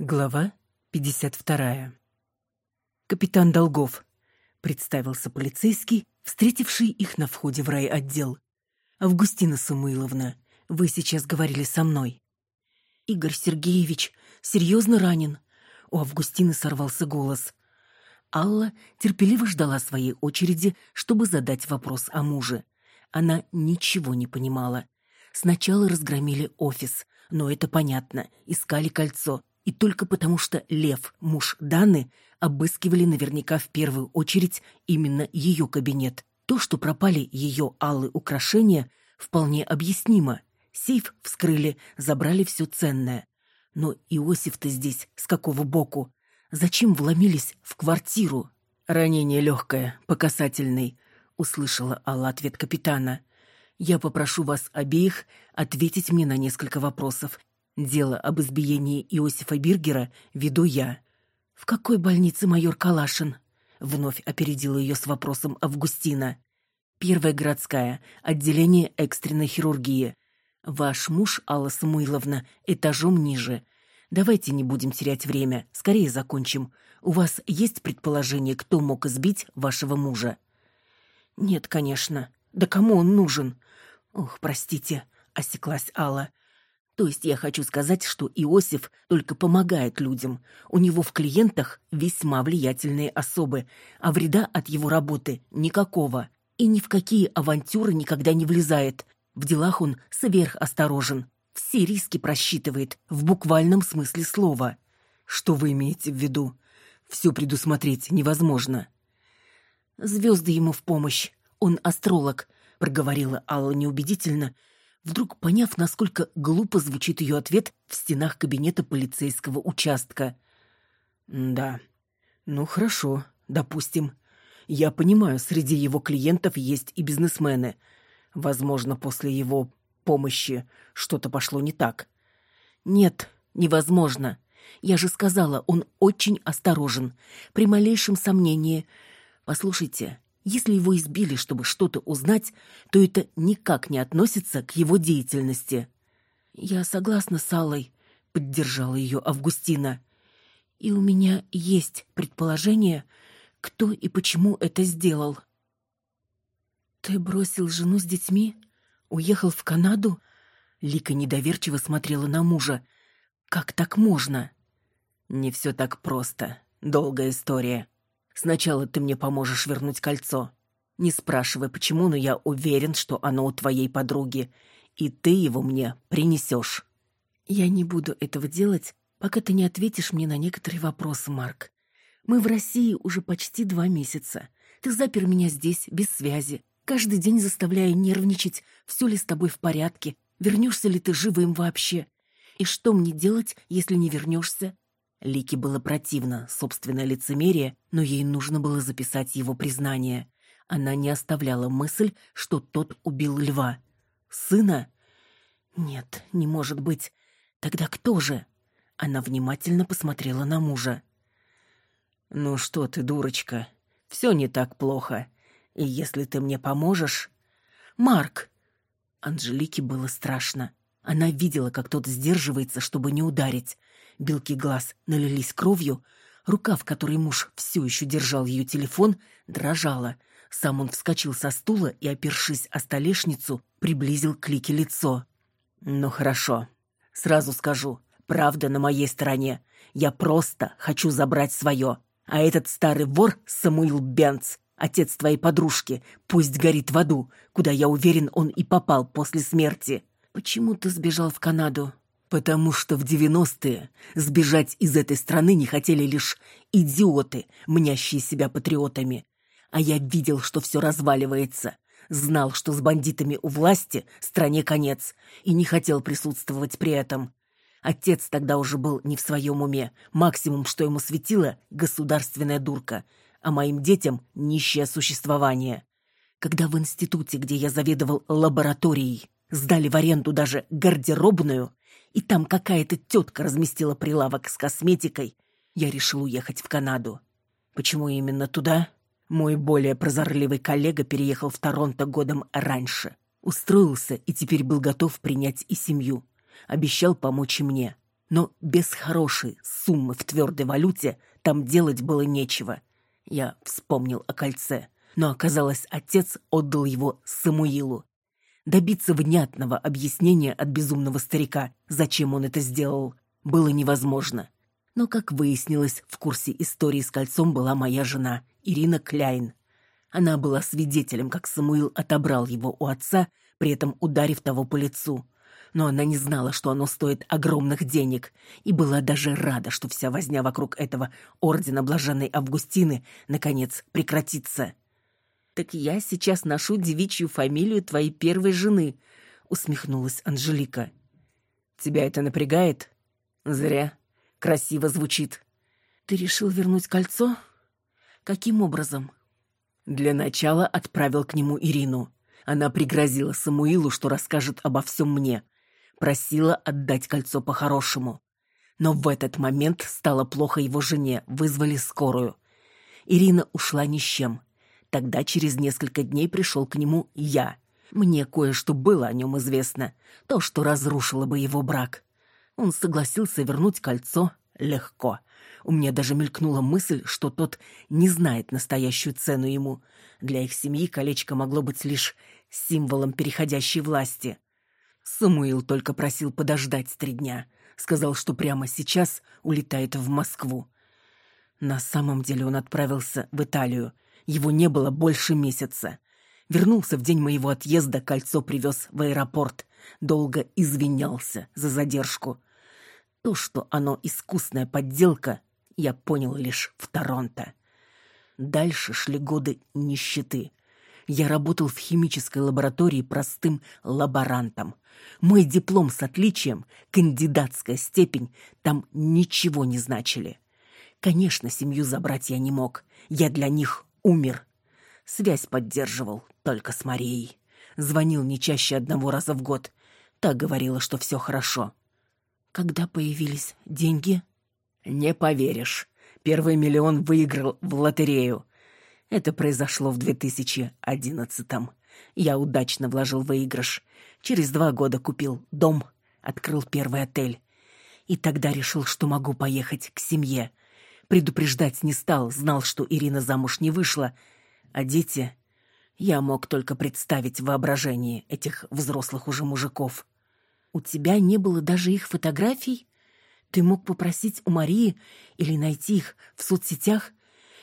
Глава 52. «Капитан Долгов», — представился полицейский, встретивший их на входе в райотдел. «Августина Самуиловна, вы сейчас говорили со мной». «Игорь Сергеевич серьезно ранен». У Августины сорвался голос. Алла терпеливо ждала своей очереди, чтобы задать вопрос о муже. Она ничего не понимала. Сначала разгромили офис, но это понятно, искали кольцо — и только потому, что Лев, муж Даны, обыскивали наверняка в первую очередь именно ее кабинет. То, что пропали ее алые украшения, вполне объяснимо. Сейф вскрыли, забрали все ценное. Но Иосиф-то здесь с какого боку? Зачем вломились в квартиру? «Ранение легкое, по касательной», — услышала Алла ответ капитана. «Я попрошу вас обеих ответить мне на несколько вопросов Дело об избиении Иосифа Биргера веду я. «В какой больнице майор Калашин?» Вновь опередила ее с вопросом Августина. «Первая городская, отделение экстренной хирургии. Ваш муж, Алла Самуиловна, этажом ниже. Давайте не будем терять время, скорее закончим. У вас есть предположение, кто мог избить вашего мужа?» «Нет, конечно. Да кому он нужен?» «Ох, простите», — осеклась Алла. То есть я хочу сказать, что Иосиф только помогает людям. У него в клиентах весьма влиятельные особы, а вреда от его работы никакого. И ни в какие авантюры никогда не влезает. В делах он сверхосторожен. Все риски просчитывает, в буквальном смысле слова. Что вы имеете в виду? Все предусмотреть невозможно. Звезды ему в помощь. Он астролог, проговорила Алла неубедительно, — вдруг поняв, насколько глупо звучит ее ответ в стенах кабинета полицейского участка. «Да. Ну, хорошо, допустим. Я понимаю, среди его клиентов есть и бизнесмены. Возможно, после его помощи что-то пошло не так». «Нет, невозможно. Я же сказала, он очень осторожен. При малейшем сомнении... Послушайте, если его избили, чтобы что-то узнать, то это никак не относится к его деятельности. «Я согласна с Аллой», — поддержала ее Августина. «И у меня есть предположение, кто и почему это сделал». «Ты бросил жену с детьми? Уехал в Канаду?» Лика недоверчиво смотрела на мужа. «Как так можно?» «Не все так просто. Долгая история», Сначала ты мне поможешь вернуть кольцо. Не спрашивай, почему, но я уверен, что оно у твоей подруги, и ты его мне принесешь. Я не буду этого делать, пока ты не ответишь мне на некоторые вопросы, Марк. Мы в России уже почти два месяца. Ты запер меня здесь, без связи, каждый день заставляя нервничать, все ли с тобой в порядке, вернешься ли ты живым вообще. И что мне делать, если не вернешься? Лике было противно собственное лицемерие, но ей нужно было записать его признание. Она не оставляла мысль, что тот убил льва. Сына? Нет, не может быть. Тогда кто же? Она внимательно посмотрела на мужа. «Ну что ты, дурочка, все не так плохо. И если ты мне поможешь...» «Марк!» Анжелике было страшно. Она видела, как тот сдерживается, чтобы не ударить. Белки глаз налились кровью, рука, в которой муж все еще держал ее телефон, дрожала. Сам он вскочил со стула и, опершись о столешницу, приблизил к Лике лицо. «Ну хорошо. Сразу скажу, правда на моей стороне. Я просто хочу забрать свое. А этот старый вор Самуил Бенц, отец твоей подружки, пусть горит в аду, куда, я уверен, он и попал после смерти». «Почему ты сбежал в Канаду?» Потому что в девяностые сбежать из этой страны не хотели лишь идиоты, мнящие себя патриотами. А я видел, что все разваливается. Знал, что с бандитами у власти стране конец, и не хотел присутствовать при этом. Отец тогда уже был не в своем уме. Максимум, что ему светило — государственная дурка, а моим детям — нищее существование. Когда в институте, где я заведовал лабораторией, сдали в аренду даже гардеробную, и там какая-то тетка разместила прилавок с косметикой, я решил уехать в Канаду. Почему именно туда? Мой более прозорливый коллега переехал в Торонто годом раньше. Устроился и теперь был готов принять и семью. Обещал помочь и мне. Но без хорошей суммы в твердой валюте там делать было нечего. Я вспомнил о кольце, но оказалось, отец отдал его Самуилу. Добиться внятного объяснения от безумного старика, зачем он это сделал, было невозможно. Но, как выяснилось, в курсе истории с кольцом была моя жена, Ирина Кляйн. Она была свидетелем, как Самуил отобрал его у отца, при этом ударив того по лицу. Но она не знала, что оно стоит огромных денег, и была даже рада, что вся возня вокруг этого ордена блаженной Августины наконец прекратится. «Так я сейчас ношу девичью фамилию твоей первой жены», — усмехнулась Анжелика. «Тебя это напрягает?» «Зря. Красиво звучит». «Ты решил вернуть кольцо? Каким образом?» Для начала отправил к нему Ирину. Она пригрозила Самуилу, что расскажет обо всем мне. Просила отдать кольцо по-хорошему. Но в этот момент стало плохо его жене, вызвали скорую. Ирина ушла ни с чем. Тогда через несколько дней пришел к нему я. Мне кое-что было о нем известно, то, что разрушило бы его брак. Он согласился вернуть кольцо легко. У меня даже мелькнула мысль, что тот не знает настоящую цену ему. Для их семьи колечко могло быть лишь символом переходящей власти. Самуил только просил подождать три дня. Сказал, что прямо сейчас улетает в Москву. На самом деле он отправился в Италию — его не было больше месяца. Вернулся в день моего отъезда, кольцо привез в аэропорт. Долго извинялся за задержку. То, что оно искусная подделка, я понял лишь в Торонто. Дальше шли годы нищеты. Я работал в химической лаборатории простым лаборантом. Мой диплом с отличием, кандидатская степень, там ничего не значили. Конечно, семью забрать я не мог. Я для них умер. Связь поддерживал только с Марией. Звонил не чаще одного раза в год. Так говорила, что все хорошо. Когда появились деньги? Не поверишь. Первый миллион выиграл в лотерею. Это произошло в 2011-м. Я удачно вложил выигрыш. Через два года купил дом, открыл первый отель. И тогда решил, что могу поехать к семье — Предупреждать не стал, знал, что Ирина замуж не вышла. А дети... Я мог только представить в воображении этих взрослых уже мужиков. У тебя не было даже их фотографий? Ты мог попросить у Марии или найти их в соцсетях?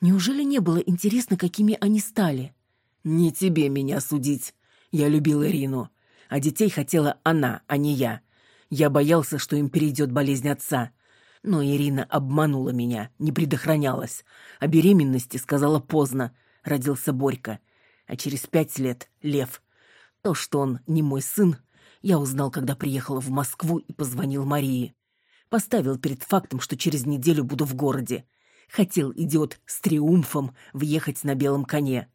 Неужели не было интересно, какими они стали? Не тебе меня судить. Я любил Ирину, а детей хотела она, а не я. Я боялся, что им перейдет болезнь отца. Но Ирина обманула меня, не предохранялась. О беременности сказала поздно. Родился Борька. А через пять лет — Лев. То, что он не мой сын, я узнал, когда приехала в Москву и позвонил Марии. Поставил перед фактом, что через неделю буду в городе. Хотел идиот с триумфом въехать на белом коне.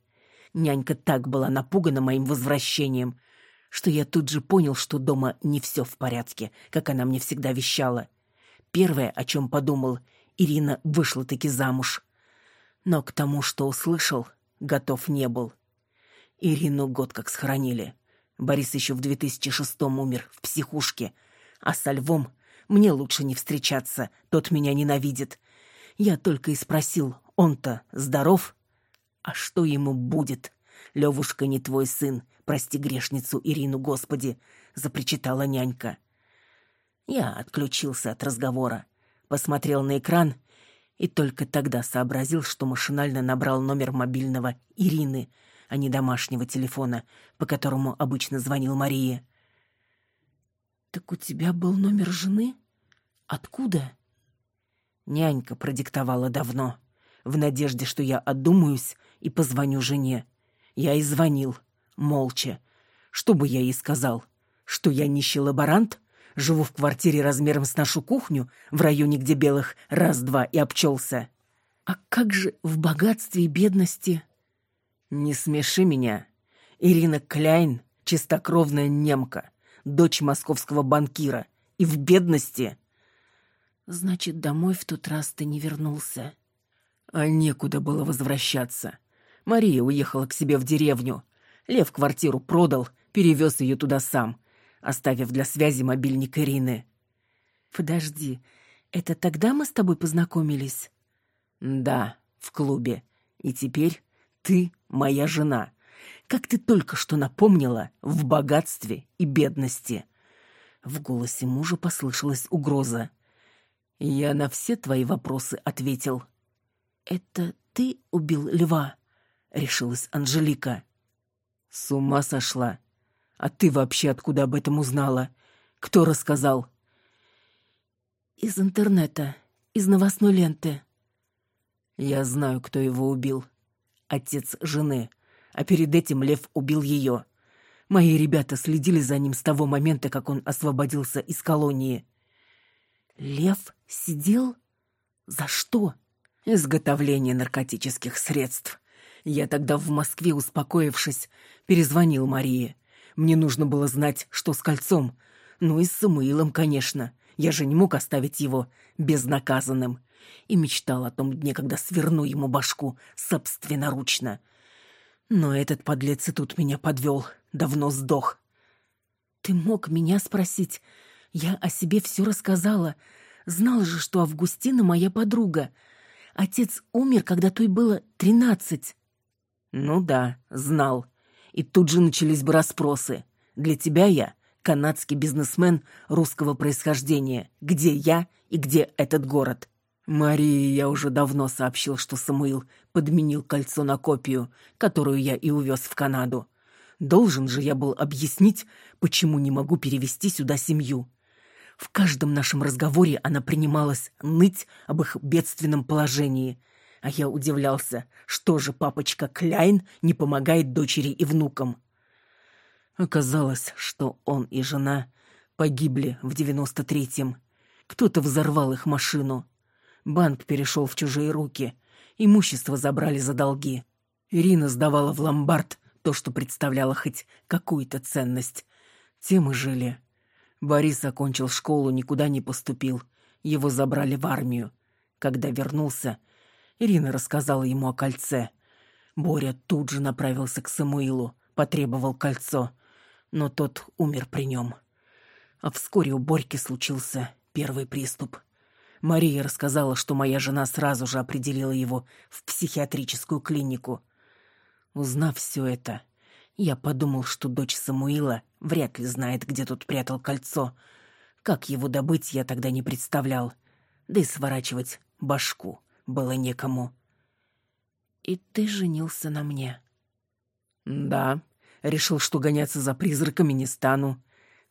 Нянька так была напугана моим возвращением, что я тут же понял, что дома не все в порядке, как она мне всегда вещала. Первое, о чем подумал, Ирина вышла-таки замуж. Но к тому, что услышал, готов не был. Ирину год как схоронили. Борис еще в 2006-м умер в психушке. А со Львом мне лучше не встречаться, тот меня ненавидит. Я только и спросил, он-то здоров? А что ему будет? Левушка не твой сын, прости грешницу Ирину, Господи, запричитала нянька. Я отключился от разговора, посмотрел на экран и только тогда сообразил, что машинально набрал номер мобильного Ирины, а не домашнего телефона, по которому обычно звонил Мария. «Так у тебя был номер жены? Откуда?» Нянька продиктовала давно, в надежде, что я отдумаюсь и позвоню жене. Я и звонил, молча. Что бы я ей сказал? Что я нищий лаборант? Живу в квартире размером с нашу кухню, в районе, где белых раз-два и обчелся. А как же в богатстве и бедности? Не смеши меня. Ирина Кляйн — чистокровная немка, дочь московского банкира. И в бедности... Значит, домой в тот раз ты не вернулся. А некуда было возвращаться. Мария уехала к себе в деревню. Лев квартиру продал, перевез ее туда сам — оставив для связи мобильник Ирины. Подожди, это тогда мы с тобой познакомились? Да, в клубе. И теперь ты моя жена. Как ты только что напомнила, в богатстве и бедности. В голосе мужа послышалась угроза. Я на все твои вопросы ответил. Это ты убил льва? Решилась Анжелика. С ума сошла. А ты вообще откуда об этом узнала? Кто рассказал? Из интернета, из новостной ленты. Я знаю, кто его убил. Отец жены. А перед этим Лев убил ее. Мои ребята следили за ним с того момента, как он освободился из колонии. Лев сидел? За что? Изготовление наркотических средств. Я тогда в Москве, успокоившись, перезвонил Марии. Мне нужно было знать, что с кольцом. Ну и с Самуилом, конечно. Я же не мог оставить его безнаказанным. И мечтал о том дне, когда сверну ему башку собственноручно. Но этот подлец и тут меня подвел. Давно сдох. Ты мог меня спросить. Я о себе все рассказала. Знал же, что Августина моя подруга. Отец умер, когда той было тринадцать. Ну да, знал. И тут же начались бы расспросы. Для тебя я канадский бизнесмен русского происхождения. Где я и где этот город? Марии я уже давно сообщил, что Самуил подменил кольцо на копию, которую я и увез в Канаду. Должен же я был объяснить, почему не могу перевести сюда семью. В каждом нашем разговоре она принималась ныть об их бедственном положении. А я удивлялся, что же папочка Кляйн не помогает дочери и внукам. Оказалось, что он и жена погибли в девяносто третьем. Кто-то взорвал их машину. Банк перешел в чужие руки. Имущество забрали за долги. Ирина сдавала в ломбард то, что представляло хоть какую-то ценность. Тем и жили. Борис окончил школу, никуда не поступил. Его забрали в армию. Когда вернулся, Ирина рассказала ему о кольце. Боря тут же направился к Самуилу, потребовал кольцо — но тот умер при нем. А вскоре у Борьки случился первый приступ. Мария рассказала, что моя жена сразу же определила его в психиатрическую клинику. Узнав все это, я подумал, что дочь Самуила вряд ли знает, где тут прятал кольцо. Как его добыть, я тогда не представлял. Да и сворачивать башку было некому. «И ты женился на мне?» «Да», Решил, что гоняться за призраками не стану.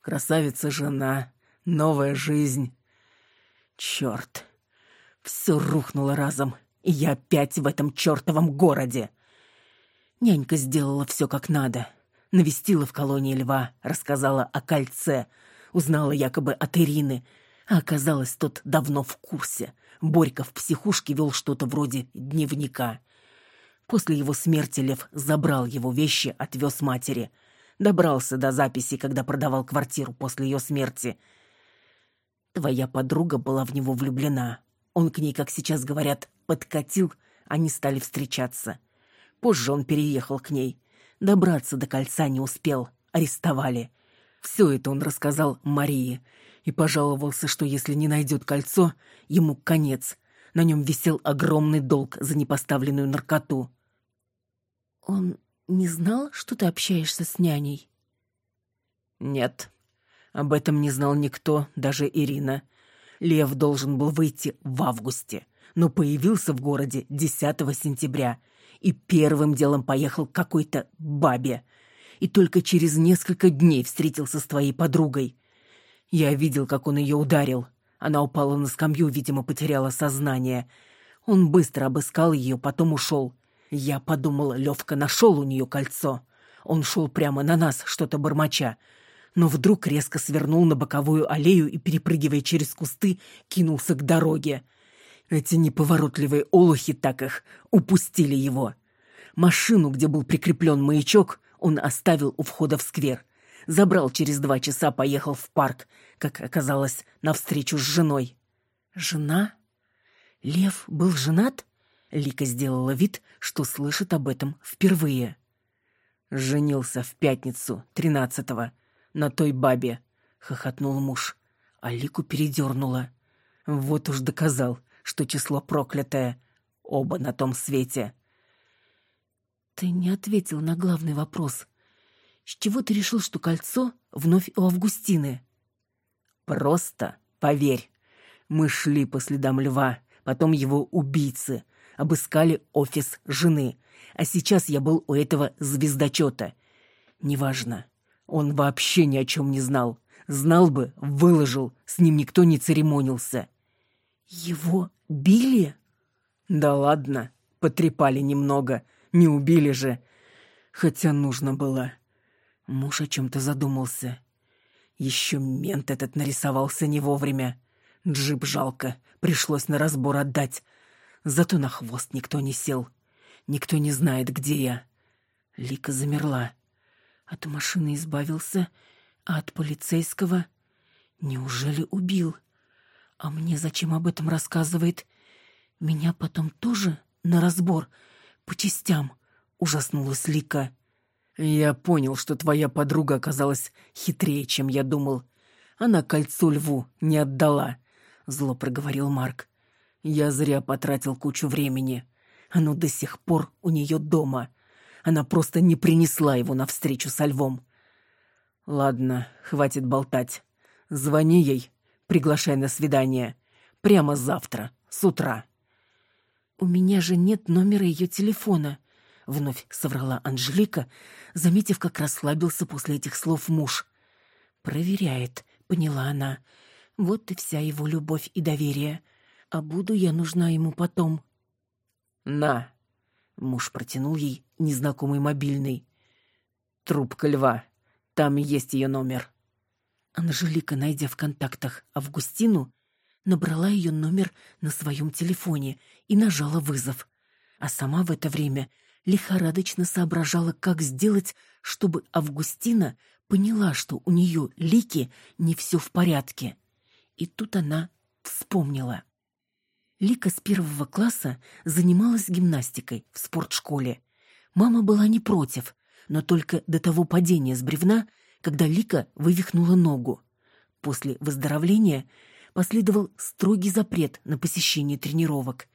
Красавица жена, новая жизнь. Черт. Все рухнуло разом, и я опять в этом чертовом городе. Нянька сделала все как надо. Навестила в колонии льва, рассказала о кольце, узнала якобы от Ирины, а оказалось, тот давно в курсе. Борька в психушке вел что-то вроде дневника. После его смерти Лев забрал его вещи, отвез матери. Добрался до записи, когда продавал квартиру после ее смерти. Твоя подруга была в него влюблена. Он к ней, как сейчас говорят, подкатил, они стали встречаться. Позже он переехал к ней. Добраться до кольца не успел, арестовали. Все это он рассказал Марии и пожаловался, что если не найдет кольцо, ему конец. На нем висел огромный долг за непоставленную наркоту. Он не знал, что ты общаешься с няней? Нет. Об этом не знал никто, даже Ирина. Лев должен был выйти в августе, но появился в городе 10 сентября и первым делом поехал к какой-то бабе. И только через несколько дней встретился с твоей подругой. Я видел, как он ее ударил. Она упала на скамью, видимо, потеряла сознание. Он быстро обыскал ее, потом ушел. Я подумала, Левка нашел у нее кольцо. Он шел прямо на нас, что-то бормоча. Но вдруг резко свернул на боковую аллею и, перепрыгивая через кусты, кинулся к дороге. Эти неповоротливые олухи так их упустили его. Машину, где был прикреплен маячок, он оставил у входа в сквер. Забрал через два часа, поехал в парк, как оказалось, навстречу с женой. Жена? Лев был женат? Лика сделала вид, что слышит об этом впервые. «Женился в пятницу, тринадцатого, на той бабе», — хохотнул муж. а Лику передернула. Вот уж доказал, что число проклятое. Оба на том свете. Ты не ответил на главный вопрос. С чего ты решил, что кольцо вновь у Августины? Просто поверь. Мы шли по следам льва, потом его убийцы, обыскали офис жены, а сейчас я был у этого звездочета. Неважно, он вообще ни о чем не знал. Знал бы, выложил, с ним никто не церемонился. Его били? Да ладно, потрепали немного, не убили же. Хотя нужно было. Муж о чем-то задумался. Еще мент этот нарисовался не вовремя. Джип жалко, пришлось на разбор отдать. Зато на хвост никто не сел. Никто не знает, где я. Лика замерла. От машины избавился, а от полицейского... Неужели убил? А мне зачем об этом рассказывает? Меня потом тоже на разбор по частям ужаснулась Лика. Я понял, что твоя подруга оказалась хитрее, чем я думал. Она кольцо льву не отдала, зло проговорил Марк. Я зря потратил кучу времени. Оно до сих пор у нее дома. Она просто не принесла его на встречу со львом. Ладно, хватит болтать. Звони ей, приглашай на свидание. Прямо завтра, с утра. У меня же нет номера ее телефона, вновь соврала Анжелика, заметив, как расслабился после этих слов муж. Проверяет, поняла она. Вот и вся его любовь и доверие. А буду я нужна ему потом. На. Муж протянул ей незнакомый мобильный. Трубка льва. Там есть ее номер. Анжелика, найдя в контактах Августину, набрала ее номер на своем телефоне и нажала вызов. А сама в это время лихорадочно соображала, как сделать, чтобы Августина поняла, что у нее Лики не все в порядке. И тут она вспомнила. Лика с первого класса занималась гимнастикой в спортшколе. Мама была не против, но только до того падения с бревна, когда Лика вывихнула ногу. После выздоровления последовал строгий запрет на посещение тренировок.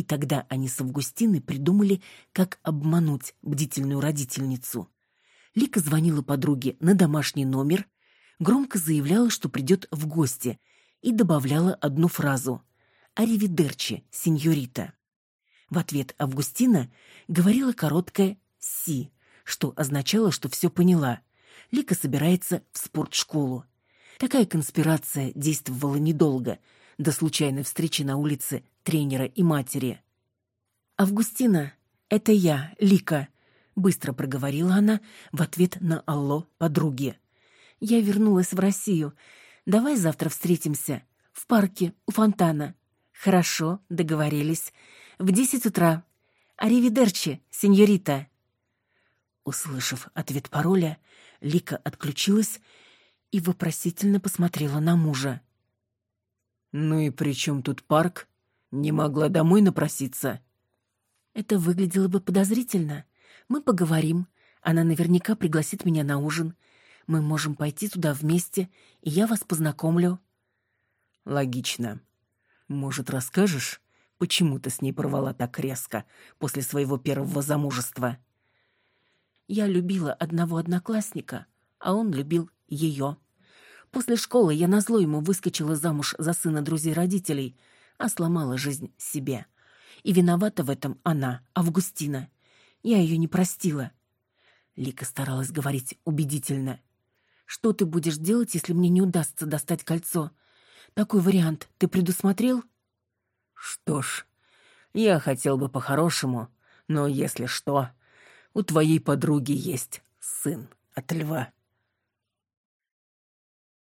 И тогда они с Августиной придумали, как обмануть бдительную родительницу. Лика звонила подруге на домашний номер, громко заявляла, что придет в гости, и добавляла одну фразу «Аривидерчи, сеньорита». В ответ Августина говорила короткое «си», что означало, что все поняла. Лика собирается в спортшколу. Такая конспирация действовала недолго, до случайной встречи на улице тренера и матери. «Августина, это я, Лика», — быстро проговорила она в ответ на «Алло» подруги. «Я вернулась в Россию. Давай завтра встретимся. В парке, у фонтана. Хорошо, договорились. В десять утра. Аривидерчи, сеньорита. Услышав ответ пароля, Лика отключилась и вопросительно посмотрела на мужа. «Ну и при чем тут парк? Не могла домой напроситься?» «Это выглядело бы подозрительно. Мы поговорим. Она наверняка пригласит меня на ужин. Мы можем пойти туда вместе, и я вас познакомлю». «Логично. Может, расскажешь, почему ты с ней порвала так резко после своего первого замужества?» Я любила одного одноклассника, а он любил ее. После школы я назло ему выскочила замуж за сына друзей родителей, а сломала жизнь себе. И виновата в этом она, Августина. Я ее не простила. Лика старалась говорить убедительно. «Что ты будешь делать, если мне не удастся достать кольцо? Такой вариант ты предусмотрел?» «Что ж, я хотел бы по-хорошему, но если что, у твоей подруги есть сын от льва».